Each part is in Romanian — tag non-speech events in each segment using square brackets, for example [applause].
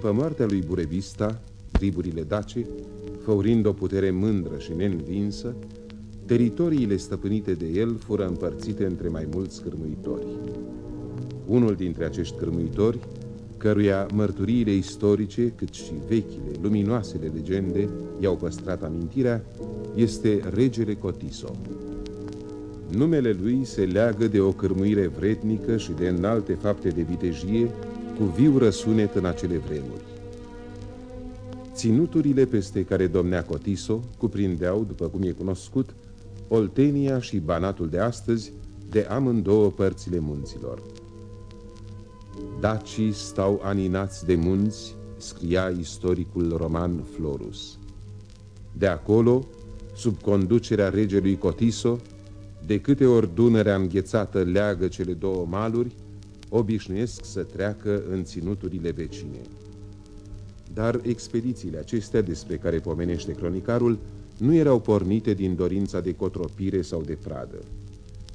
după moartea lui Burevista, triburile dace, făurind o putere mândră și neînvinsă, teritoriile stăpânite de el fură împărțite între mai mulți cârmuitori. Unul dintre acești cârmuitori, căruia mărturiile istorice, cât și vechile, luminoasele legende i-au păstrat amintirea, este regele Cotiso. Numele lui se leagă de o cârmuire vrednică și de înalte fapte de vitejie, cu viu răsunet în acele vremuri. Ținuturile peste care domnea Cotiso cuprindeau, după cum e cunoscut, Oltenia și Banatul de astăzi, de amândouă părțile munților. Dacii stau aninați de munți, scria istoricul roman Florus. De acolo, sub conducerea regelui Cotiso, de câte ori Dunărea înghețată leagă cele două maluri, obișnuiesc să treacă în ținuturile vecine. Dar expedițiile acestea despre care pomenește cronicarul nu erau pornite din dorința de cotropire sau de pradă.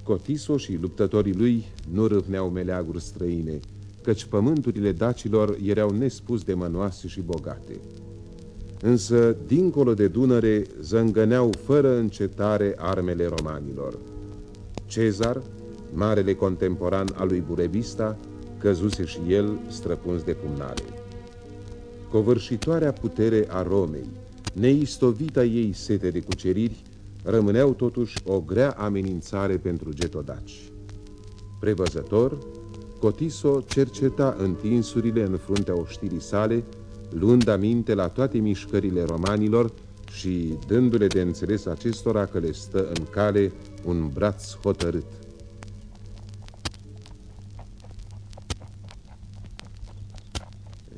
Cotiso și luptătorii lui nu râvneau meleaguri străine, căci pământurile dacilor erau nespus de mănoase și bogate. Însă, dincolo de Dunăre, zângăneau fără încetare armele romanilor. Cezar, marele contemporan al lui Burebista, căzuse și el străpuns de pumnare. Covârșitoarea putere a Romei, neistovita ei sete de cuceriri, rămâneau totuși o grea amenințare pentru getodaci. Prevăzător, Cotiso cerceta întinsurile în fruntea oștirii sale, luând aminte la toate mișcările romanilor și dându-le de înțeles acestora că le stă în cale un braț hotărât.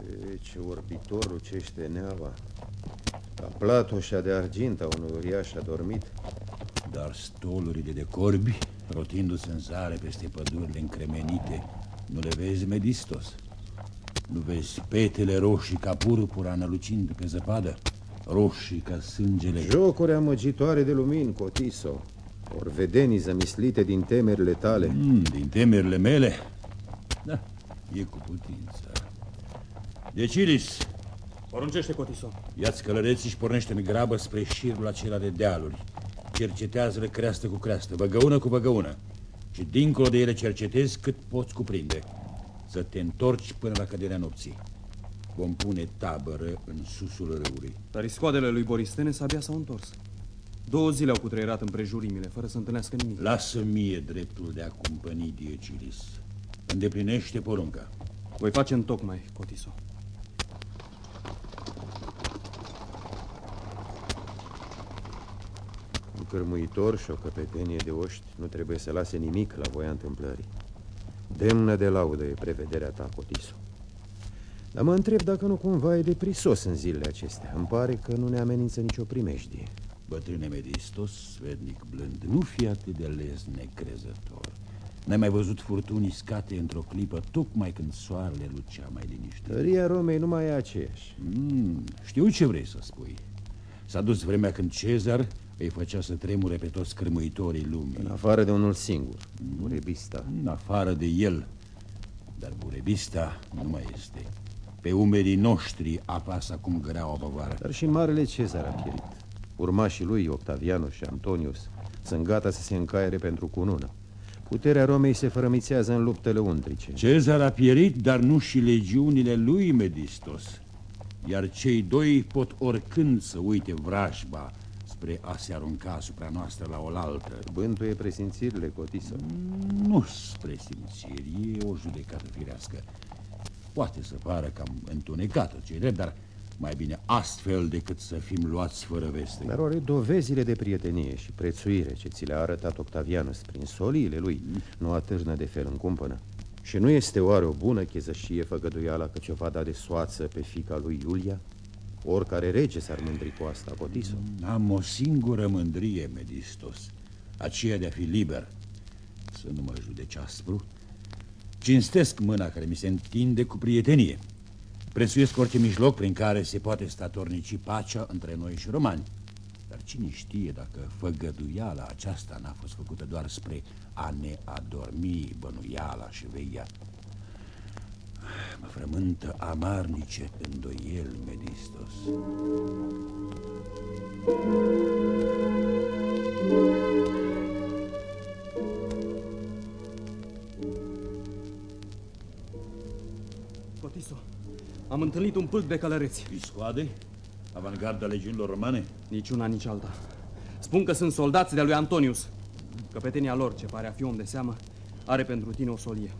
E, ce orbitor lucește neava! Ca platoșa de argint a unui uriaș adormit. Dar stolurile de corbi, rotindu-se în zare peste pădurile încremenite, nu le vezi, Medistos? Nu vezi petele roșii ca purpura nălucind pe zăpadă? Roșii ca sângele... Jocuri amăgitoare de lumini, Cotiso. Ori vedenii zămislite din temerile tale. Mm, din temerile mele? Da, e cu putință. Decilis, Poruncește, Cotiso. ia-ți călăreții și pornește în grabă spre șirul acela de dealuri. Cercetează-le creastă cu creastă, băgăună cu băgăună. Și dincolo de ele cercetezi cât poți cuprinde. Să te întorci până la căderea nopții. Vom pune tabără în susul râului. Dar iscoadele lui Boristene abia s-au întors. Două zile au cutreierat împrejurimile, fără să întâlnească nimic. Lasă mie dreptul de a cumpăni Diecilis. Îndeplinește porunca. Voi face în tocmai, Cotiso. Un cărmuitor și o căpetenie de oști nu trebuie să lase nimic la voia întâmplării. Demnă de laudă e prevederea ta, Cotiso. Dar mă întreb dacă nu cumva e de prisos în zilele acestea. Îmi pare că nu ne amenință nicio primejdie. Bătrâne Medistos, svednic blând, nu fi atât de les necrezător. N-ai mai văzut furtuni scate într-o clipă, tocmai când soarele lucea mai liniștit. Tăria Romei nu mai e aceeași. Mm, știu ce vrei să spui. S-a dus vremea când Cezar îi făcea să tremure pe toți cârmăitorii lumii. În afară de unul singur, Burebista. În afară de el. Dar Burebista nu mai este. Pe umerii noștri apasă acum grea o povară. Dar și Marele Cezar a pierit. Urmașii lui, Octavianus și Antonius, sunt gata să se încaiere pentru cunună. Puterea Romei se fărămițează în luptele untrice. Cezar a pierit, dar nu și legiunile lui Medistos. Iar cei doi pot oricând să uite vrajba spre a se arunca asupra noastră la oaltă. Bântuie presimțirile, Cotiso. Nu spre simțiri, e o judecată firească. Poate să pară cam întunecată, ce drept, dar mai bine astfel decât să fim luați fără veste. Dar oare dovezile de prietenie și prețuire ce ți le-a arătat Octavianus prin soliile lui nu atârnă de fel în cumpănă? Și nu este oare o bună chezășie făgăduiala că ce-o va da de soață pe fica lui Iulia? Oricare rege s-ar mândri cu asta, Cotiso. Am o singură mândrie, Medistos, aceea de a fi liber. Să nu mă judeci aspru. Cinstesc mâna care mi se întinde cu prietenie. Prețuiesc orice mijloc prin care se poate statornici pacea între noi și romani. Dar cine știe dacă făgăduiala aceasta n-a fost făcută doar spre a ne adormi bănuiala și veia. Mă frământă amarnice îndoieli, Medistos. Cotiso, am întâlnit un pâlc de călăreți. Viscoade? Avangarda legiunilor romane? Nici una, nici alta. Spun că sunt soldați de lui Antonius. Căpetenia lor, ce pare a fi om de seamă, are pentru tine o solie.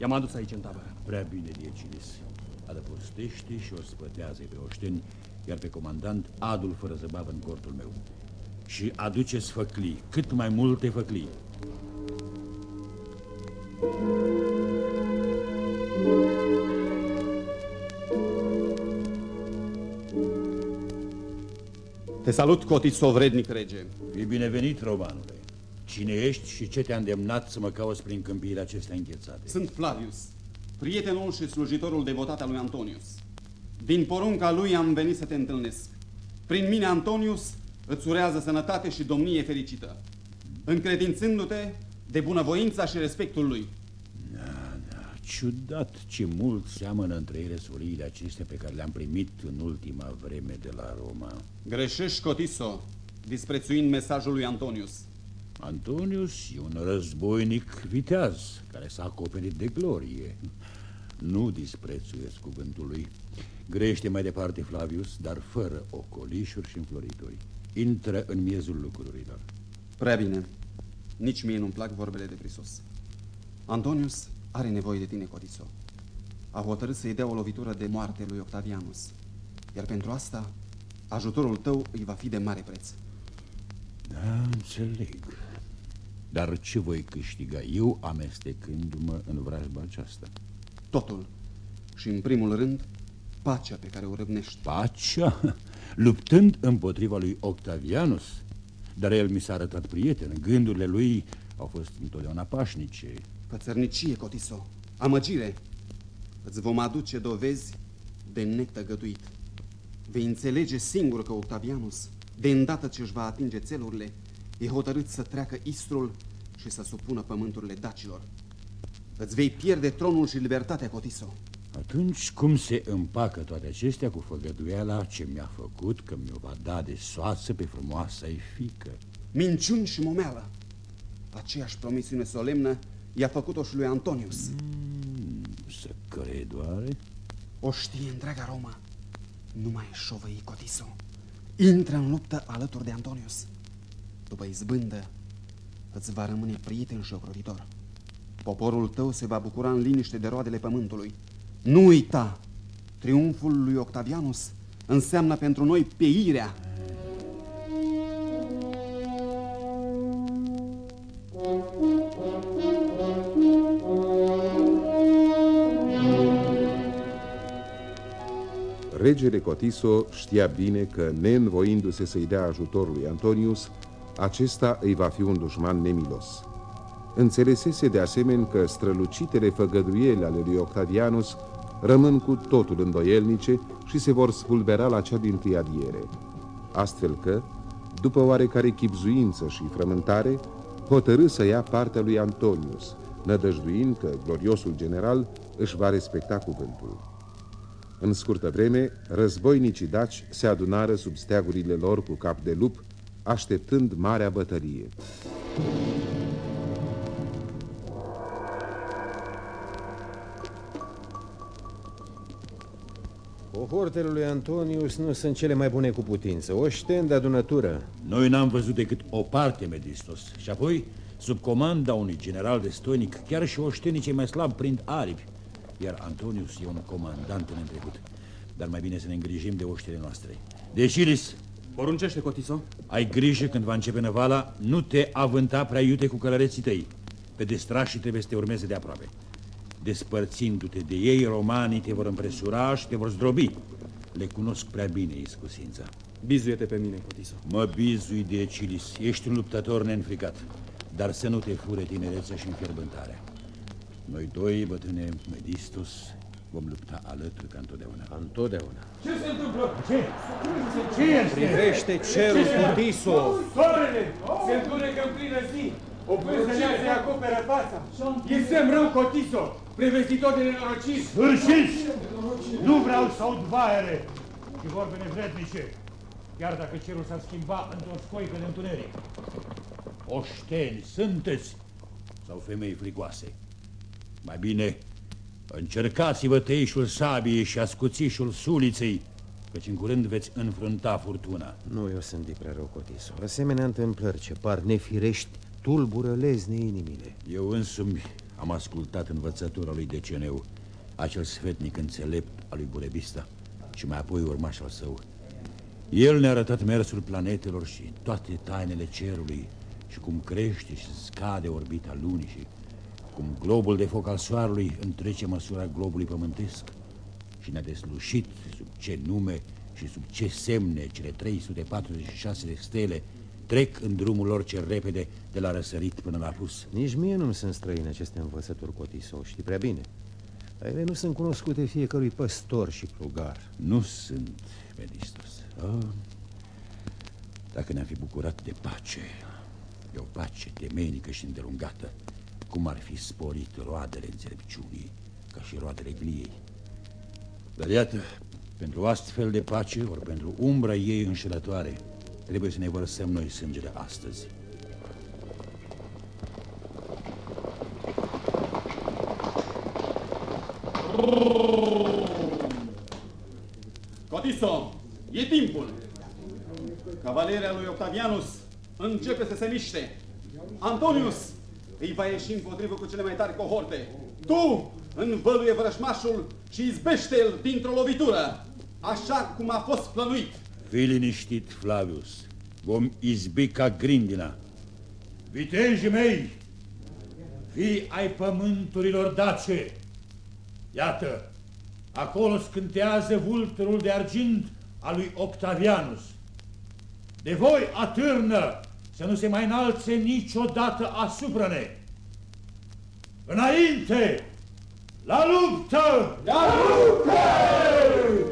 I-am adus aici în tabără. Prea bine, Diecilis. Adăpostește și o spătează pe oșteni, iar pe comandant adul fără zăbavă în cortul meu. Și aduceți făclii, cât mai multe făclii. Te salut, Cotiso, vrednic rege. Fii binevenit, romanule. Cine ești și ce te-a îndemnat să mă cauți prin câmpiile acestea înghețate? Sunt Flavius, prietenul și slujitorul devotat al lui Antonius. Din porunca lui am venit să te întâlnesc. Prin mine, Antonius, îți urează sănătate și domnie fericită, încredințându-te de bunăvoința și respectul lui. Da, da, ciudat ce mult seamănă între ele soliile acestea pe care le-am primit în ultima vreme de la Roma. Greșești, Cotiso, disprețuind mesajul lui Antonius. Antonius e un războinic viteaz care s-a acoperit de glorie. Nu disprețuiesc cuvântul lui. Grește mai departe Flavius, dar fără ocolișuri și înflorituri. Intră în miezul lucrurilor. Prea bine. Nici mie nu-mi plac vorbele de prisos. Antonius are nevoie de tine, Cotiso. A hotărât să-i dea o lovitură de moarte lui Octavianus. Iar pentru asta, ajutorul tău îi va fi de mare preț. Da, înțeleg. Dar ce voi câștiga eu amestecându-mă în vrajba aceasta? Totul. Și în primul rând, pacea pe care o râvnești. Pacea? [laughs] Luptând împotriva lui Octavianus? Dar el mi s-a arătat prieten. Gândurile lui au fost întotdeauna pașnice. Pățărnicie, Cotiso. Amăgire. Îți vom aduce dovezi de netăgăduit. Vei înțelege singur că Octavianus, de îndată ce își va atinge țelurile, e hotărât să treacă Istrul și să supună pământurile dacilor. Îți vei pierde tronul și libertatea, Cotiso. Atunci cum se împacă toate acestea cu făgăduiala ce mi-a făcut că mi-o va da de soață pe frumoasa ei fică? Minciuni și momeală. Aceeași promisiune solemnă i-a făcut-o și lui Antonius. Mm, să cred oare? O știe întreaga Roma. Nu mai șovăi Cotiso. Intră în luptă alături de Antonius. După izbândă, îți va rămâne prieten și ocrotitor. Poporul tău se va bucura în liniște de roadele pământului. Nu uita, triumful lui Octavianus înseamnă pentru noi peirea. Regele Cotiso știa bine că, neînvoindu-se să-i dea ajutorul lui Antonius, acesta îi va fi un dușman nemilos. Înțelesese de asemenea că strălucitele făgăduieli ale lui Octavianus rămân cu totul îndoielnice și se vor spulbera la cea din triadiere. Astfel că, după oarecare chipzuință și frământare, hotărâ să ia partea lui Antonius, nădăjduind că gloriosul general își va respecta cuvântul. În scurtă vreme, războinicii daci se adunară sub steagurile lor cu cap de lup, așteptând marea bătălie. Cohortele lui Antonius nu sunt cele mai bune cu putință. O de adunătură. Noi n-am văzut decât o parte, Medistos. Și apoi, sub comanda unui general de stoinic, chiar și oștenii cei mai slabi prind aripi iar Antonius e un comandant în trecut. Dar mai bine să ne îngrijim de oștile noastre. Decilis! Poruncește, Cotiso. Ai grijă când va începe năvala, nu te avânta prea iute cu călăreții tăi. Pe destrașii trebuie să te urmeze de aproape. Despărțindu-te de ei, romanii te vor împresura și te vor zdrobi. Le cunosc prea bine iscusința. Bizuie-te pe mine, Cotiso. Mă bizui de Ecilis. Ești un luptător neînfricat. Dar să nu te fure tinerețea și înfierbântarea. Noi doi, bătrâne Medistus, vom lupta alături ca întotdeauna. Ca întotdeauna. Ce se întâmplă? Ce? Ce este? Privește cerul cu Tiso. Soarele se întunecă în plină zi. O pânză se acoperă fața. E semn rău, Cotiso. prevestitor de nenorocit! Sfârșiți! Nu vreau să aud vaiere și vorbe nevrednice, chiar dacă cerul s-ar schimba într-o scoică de întuneric. Oșteni sunteți sau femei frigoase? Mai bine, încercați-vă tăișul sabiei și ascuțișul suliței, căci în curând veți înfrunta furtuna. Nu eu sunt de prea rău, Cotiso. Asemenea întâmplări ce par nefirești tulbură lezne inimile. Eu însumi am ascultat învățătura lui Deceneu, acel sfetnic înțelept al lui Burebista și mai apoi urmaș al său. El ne-a arătat mersul planetelor și toate tainele cerului și cum crește și scade orbita lunii și cum globul de foc al soarelui întrece măsura globului pământesc și ne-a deslușit sub ce nume și sub ce semne cele 346 de stele trec în drumul lor cel repede de la răsărit până la pus. Nici mie nu-mi sunt străine aceste învățături, Cotiso, știi prea bine. Dar ele nu sunt cunoscute fiecărui păstor și plugar. Nu sunt, Medistos. Oh, dacă ne-am fi bucurat de pace, de o pace temenică și îndelungată, cum ar fi sporit roadele înțelepciunii, ca și roadele gliei. Dar iată, pentru astfel de pace, ori pentru umbra ei înșelătoare, trebuie să ne vărsăm noi sângele astăzi. Cotiso, e timpul. Cavaleria lui Octavianus începe să se miște. Antonius îi va ieși împotrivă cu cele mai tari cohorte. Tu învăluie vrășmașul și izbește-l dintr-o lovitură, așa cum a fost plănuit. Fii liniștit, Flavius. Vom izbi ca grindina. Vitejii mei, fii ai pământurilor dace. Iată, acolo scântează vulturul de argint al lui Octavianus. De voi atârnă să nu se mai înalțe niciodată asupra ne. Înainte! La luptă! La luptă!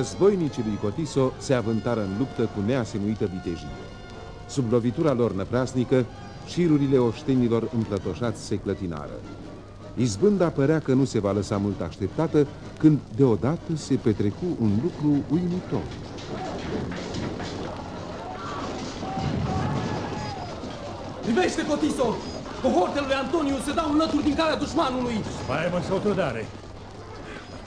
Războinicii lui Cotiso se avântară în luptă cu neasemuită vitejie. Sub lovitura lor năprasnică, șirurile oștenilor împlătoșați se clătinară. Izbânda părea că nu se va lăsa mult așteptată, când deodată se petrecu un lucru uimitor. Privește, Cotiso! Cohortele lui Antoniu se dau înlături din calea dușmanului! Spaimă sau trădare.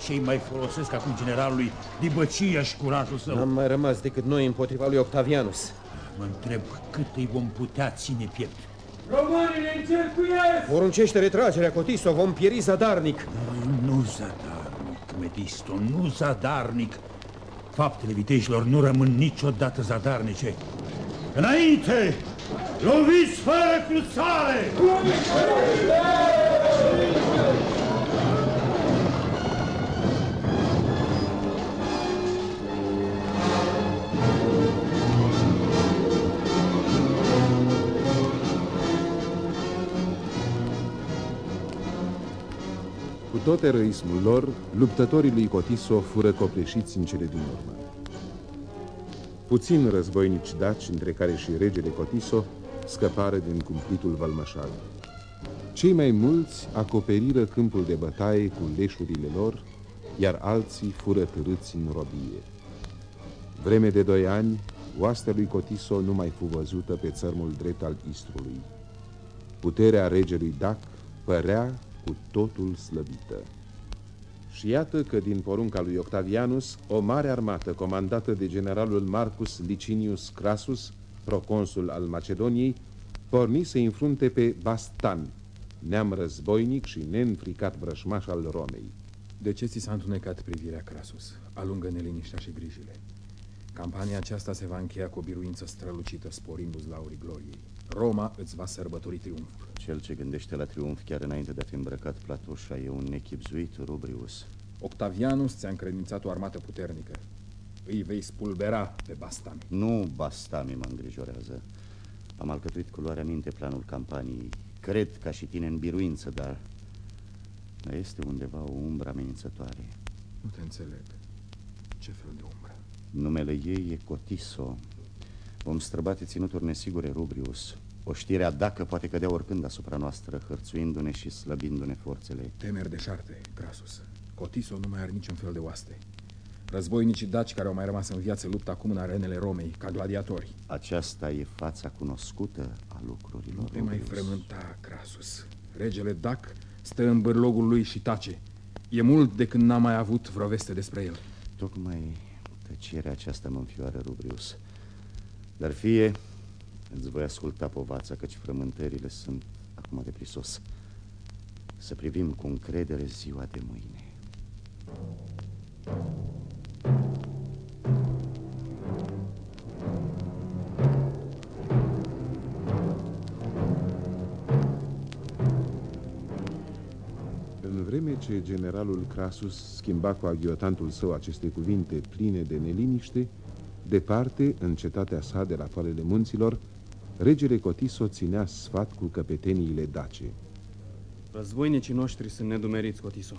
Cei mai folosesc acum generalului dibăcia și curajul său. N-am mai rămas decât noi împotriva lui Octavianus. Mă întreb cât îi vom putea ține piept. Românii ne încercuiesc! Poruncește retragerea, Cotiso, vom pieri zadarnic. Nu zadarnic, Medisto, nu zadarnic. Faptele vitejilor nu rămân niciodată zadarnice. Înainte! Loviți fără cruțare! Cu tot eroismul lor, luptătorii lui Cotiso fură copleșiți în cele din urmă. Puțin războinici daci, între care și regele Cotiso, scăpară din cumplitul Valmașal. Cei mai mulți acoperiră câmpul de bătaie cu leșurile lor, iar alții fură târâți în robie. Vreme de doi ani, oastea lui Cotiso nu mai fu văzută pe țărmul drept al Istrului. Puterea regelui Dac părea cu totul slăbită. Și iată că din porunca lui Octavianus, o mare armată comandată de generalul Marcus Licinius Crasus, proconsul al Macedoniei, porni să înfrunte pe Bastan, neam războinic și neînfricat vrășmaș al Romei. De ce ți s-a întunecat privirea, Crasus? Alungă neliniștea și grijile. Campania aceasta se va încheia cu o biruință strălucită, sporindu-ți laurii gloriei. Roma îți va sărbători triumful. Cel ce gândește la triumf chiar înainte de a fi îmbrăcat platoșa e un nechipzuit Rubrius. Octavianus ți-a încredințat o armată puternică. Îi vei spulbera pe Bastami. Nu Bastami mă îngrijorează. Am alcătuit cu luarea minte planul campaniei. Cred ca și tine în biruință, dar mai este undeva o umbră amenințătoare. Nu te înțeleg. Ce fel de umbră? Numele ei e Cotiso. Vom străbate ținuturi nesigure, Rubrius. O știrea dacă poate cădea oricând asupra noastră, hărțuindu-ne și slăbindu-ne forțele. Temeri de șarte, Crasus. Cotiso nu mai are niciun fel de oaste. Războinicii daci care au mai rămas în viață luptă acum în arenele Romei, ca gladiatori. Aceasta e fața cunoscută a lucrurilor. Nu te mai frământa, Crasus. Regele Dac stă în bârlogul lui și tace. E mult de când n-am mai avut vreo veste despre el. Tocmai tăcerea aceasta mă înfioară, Rubrius. Dar fie, îți voi asculta povața, căci frământările sunt acum de prisos. Să privim cu încredere ziua de mâine. În vreme ce generalul Crasus schimba cu aghiotantul său aceste cuvinte pline de neliniște, departe, în cetatea sa de la falele munților, regele Cotiso ținea sfat cu căpeteniile dace. Războinicii noștri sunt nedumeriți, Cotiso.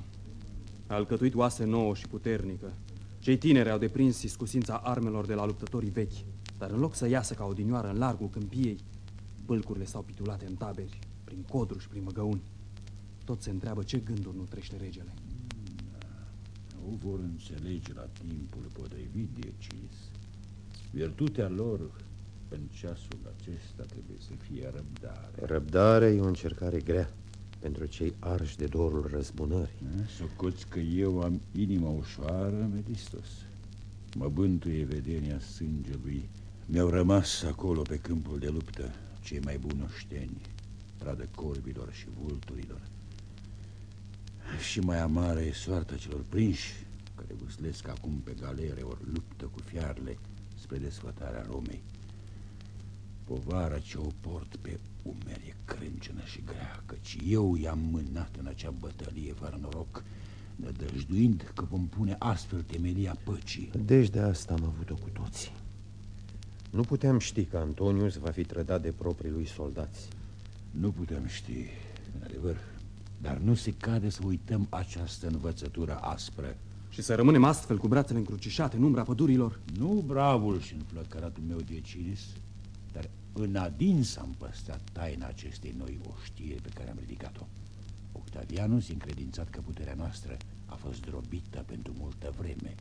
A alcătuit oase nouă și puternică. Cei tineri au deprins iscusința armelor de la luptătorii vechi, dar în loc să iasă ca odinioară în largul câmpiei, bâlcurile stau pitulate în taberi, prin codru și prin măgăuni. Tot se întreabă ce gânduri nu trește regele. Nu vor înțelege la timpul potrivit, decis. Virtutea lor în ceasul acesta trebuie să fie răbdare. Răbdarea e o încercare grea pentru cei arși de dorul răzbunării. Socoți că eu am inima ușoară, Medistos. Mă bântuie vedenia sângelui. Mi-au rămas acolo pe câmpul de luptă cei mai buni oșteni, pradă corbilor și vulturilor. Și mai amară e soarta celor prinși, care vâslesc acum pe galere ori luptă cu fiarele spre desfătarea Romei. Povara ce o port pe umeri e crâncenă și grea, căci eu i-am mânat în acea bătălie fără noroc, nădăjduind că vom pune astfel temelia păcii. Deci de asta am avut-o cu toții. Nu puteam ști că Antonius va fi trădat de proprii lui soldați. Nu putem ști, în adevăr, dar nu se cade să uităm această învățătură aspră. Și să rămânem astfel cu brațele încrucișate în umbra pădurilor? Nu bravul și înflăcăratul meu Decinis, dar în adins am păstrat taina acestei noi oștiri pe care am ridicat-o. Octavianus, încredințat că puterea noastră a fost drobită pentru multă vreme.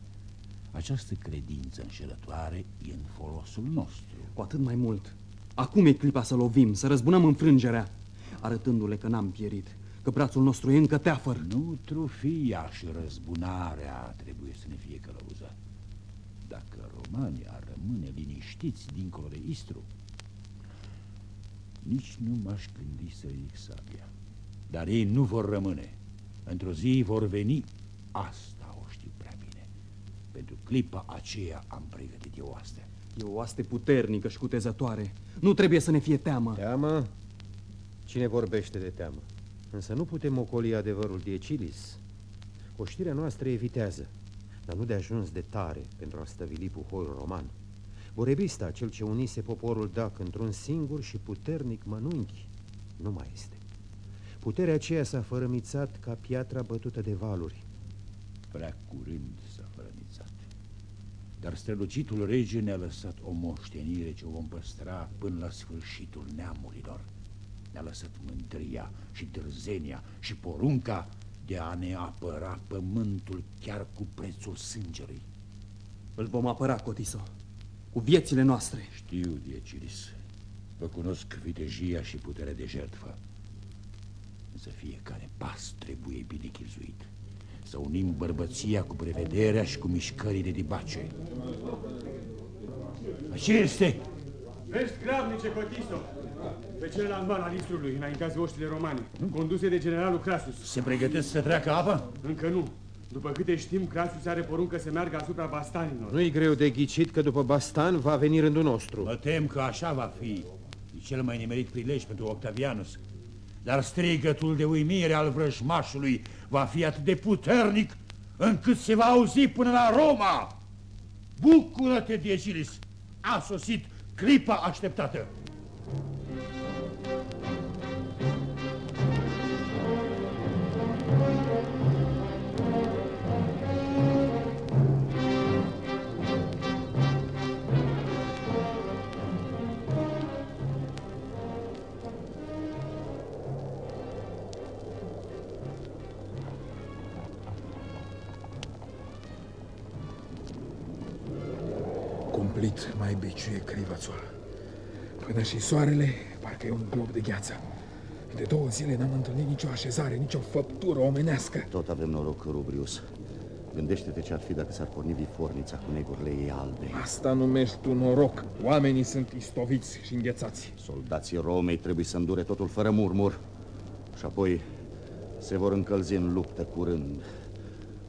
Această credință înșelătoare e în folosul nostru. Cu atât mai mult. Acum e clipa să lovim, să răzbunăm înfrângerea, arătându-le că n-am pierit, că brațul nostru e încă teafăr. Nu trufia și răzbunarea trebuie să ne fie călăuză. Dacă romanii ar rămâne liniștiți dincolo de Istru, nici nu m-aș gândi să ridic sabia. Dar ei nu vor rămâne. Într-o zi vor veni. Asta o știu prea bine. Pentru clipa aceea am pregătit eu astea. E o oaste puternică și cutezătoare. Nu trebuie să ne fie teamă. Teamă? Cine vorbește de teamă? Însă nu putem ocoli adevărul Diecilis. Oștirea noastră evitează, dar nu de ajuns de tare pentru a stăvili puhoiul roman. Borebista, cel ce unise poporul dac într-un singur și puternic mănunchi, nu mai este. Puterea aceea s-a fărămițat ca piatra bătută de valuri. Prea curând s-a fărămițat. Dar strălucitul rege ne-a lăsat o moștenire ce o vom păstra până la sfârșitul neamurilor. Ne-a lăsat mândria și dârzenia și porunca de a ne apăra pământul chiar cu prețul sângelui. Îl vom apăra, Cotiso, cu viețile noastre. Știu, Diecilis. Vă cunosc vitejia și puterea de jertfă. Însă fiecare pas trebuie bine chizuit. Să unim bărbăția cu prevederea și cu mișcările de bace. Ce este? Vezi grabnice, Cotiso, pe celălalt mal al Istrului, înaintați oștile romane, conduse de generalul Crasus. Se pregătesc să treacă apă? Încă nu. După câte știm, Crasus are poruncă să meargă asupra bastanilor. Nu-i greu de ghicit că după Bastan va veni rândul nostru. Mă tem că așa va fi. E cel mai nimerit prilej pentru Octavianus. Dar strigătul de uimire al vrăjmașului va fi atât de puternic încât se va auzi până la Roma. Bucură-te, Diecilis! A sosit clipa așteptată. Cumplit mai biciuie crivățul. Până și soarele, parcă e un glob de gheață. De două zile n-am întâlnit nicio așezare, nicio făptură omenească. Tot avem noroc, Rubrius. Gândește-te ce ar fi dacă s-ar porni vifornița cu negurile ei albe. Asta numești tu noroc. Oamenii sunt istoviți și înghețați. Soldații Romei trebuie să îndure totul fără murmur. Și apoi se vor încălzi în luptă curând.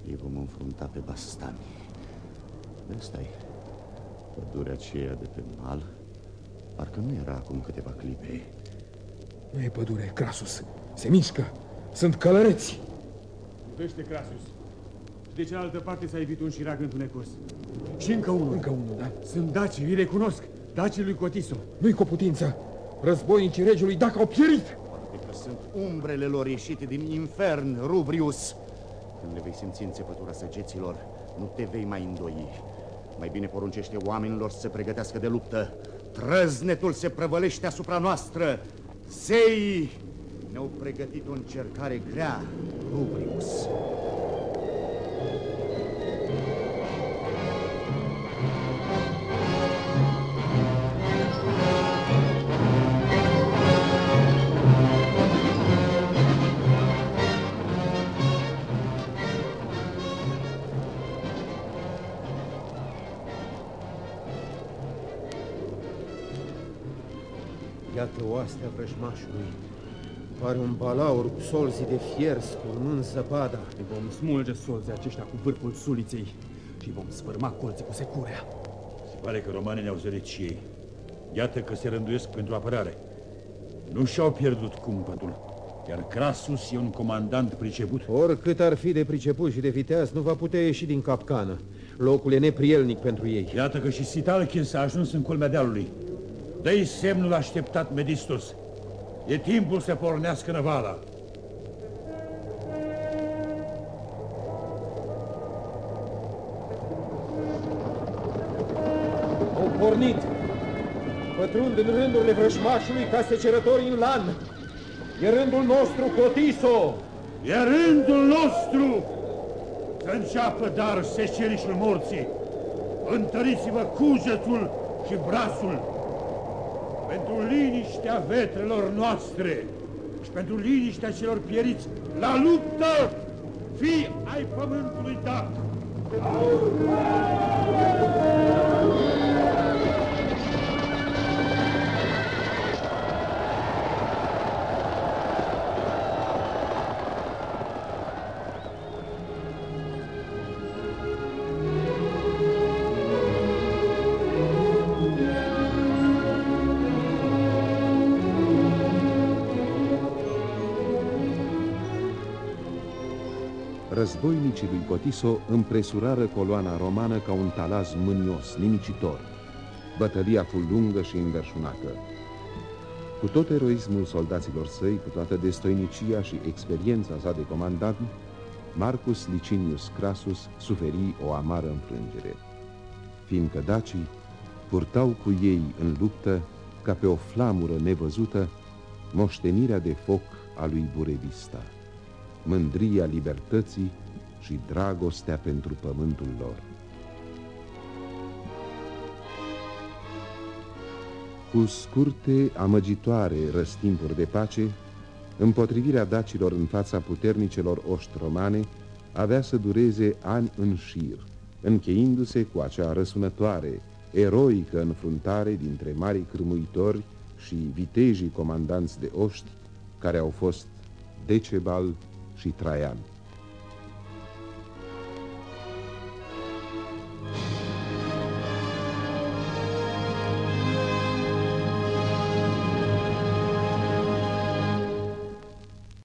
Îi vom înfrunta pe bastani. asta -i. Pădurea aceea de pe mal Parcă nu era acum câteva clipe. Nu e pădure, Crasus. Se mișcă. Sunt călăreți. Vește, Crasus. Și de cealaltă parte s-a evit un șirac întunecos. Și încă unul. Încă unul, da. Sunt daci, îi recunosc. Dacii lui Cotiso. Nu-i cu putință. Războinicii regiului dacă au pierit. Poate că sunt umbrele lor ieșite din infern, Rubrius. Când le vei simți înțepătura săgeților, nu te vei mai îndoi. Mai bine poruncește oamenilor să se pregătească de luptă. Trăznetul se prăvălește asupra noastră. Zeii ne-au pregătit o încercare grea, Rubrius. Oastea vrăjmașului. Pare un balaur cu solzi de fier scurmând zăpada. Ne vom smulge solzii aceștia cu vârful suliței și vom sfârma colții cu securea. Se pare că romanii ne-au zărit și ei. Iată că se rânduiesc pentru apărare. Nu și-au pierdut cumpătul, iar Crasus e un comandant priceput. Oricât ar fi de priceput și de viteaz, nu va putea ieși din capcană. Locul e neprielnic pentru ei. Iată că și Sitalchin s-a ajuns în culmea dealului. Dă-i semnul așteptat, Medistus. E timpul să pornească năvala. Au pornit. Pătrund în rândurile vrășmașului ca secerători în lan. E rândul nostru, Cotiso! E rândul nostru! Să înceapă dar secerișul morții. Întăriți-vă cugetul și brațul pentru liniștea vetrelor noastre și pentru liniștea celor pieriți la luptă, fii ai pământului dat. Războinicii lui Cotiso împresurară coloana romană ca un talaz mânios, nimicitor. Bătălia fu lungă și înverșunată. Cu tot eroismul soldaților săi, cu toată destoinicia și experiența sa de comandant, Marcus Licinius Crasus suferi o amară înfrângere, fiindcă dacii purtau cu ei în luptă, ca pe o flamură nevăzută, moștenirea de foc a lui Burevista mândria libertății și dragostea pentru pământul lor. Cu scurte, amăgitoare răstimpuri de pace, împotrivirea dacilor în fața puternicelor oști romane avea să dureze ani în șir, încheindu-se cu acea răsunătoare, eroică înfruntare dintre mari cârmuitori și vitejii comandanți de oști care au fost Decebal și Traian.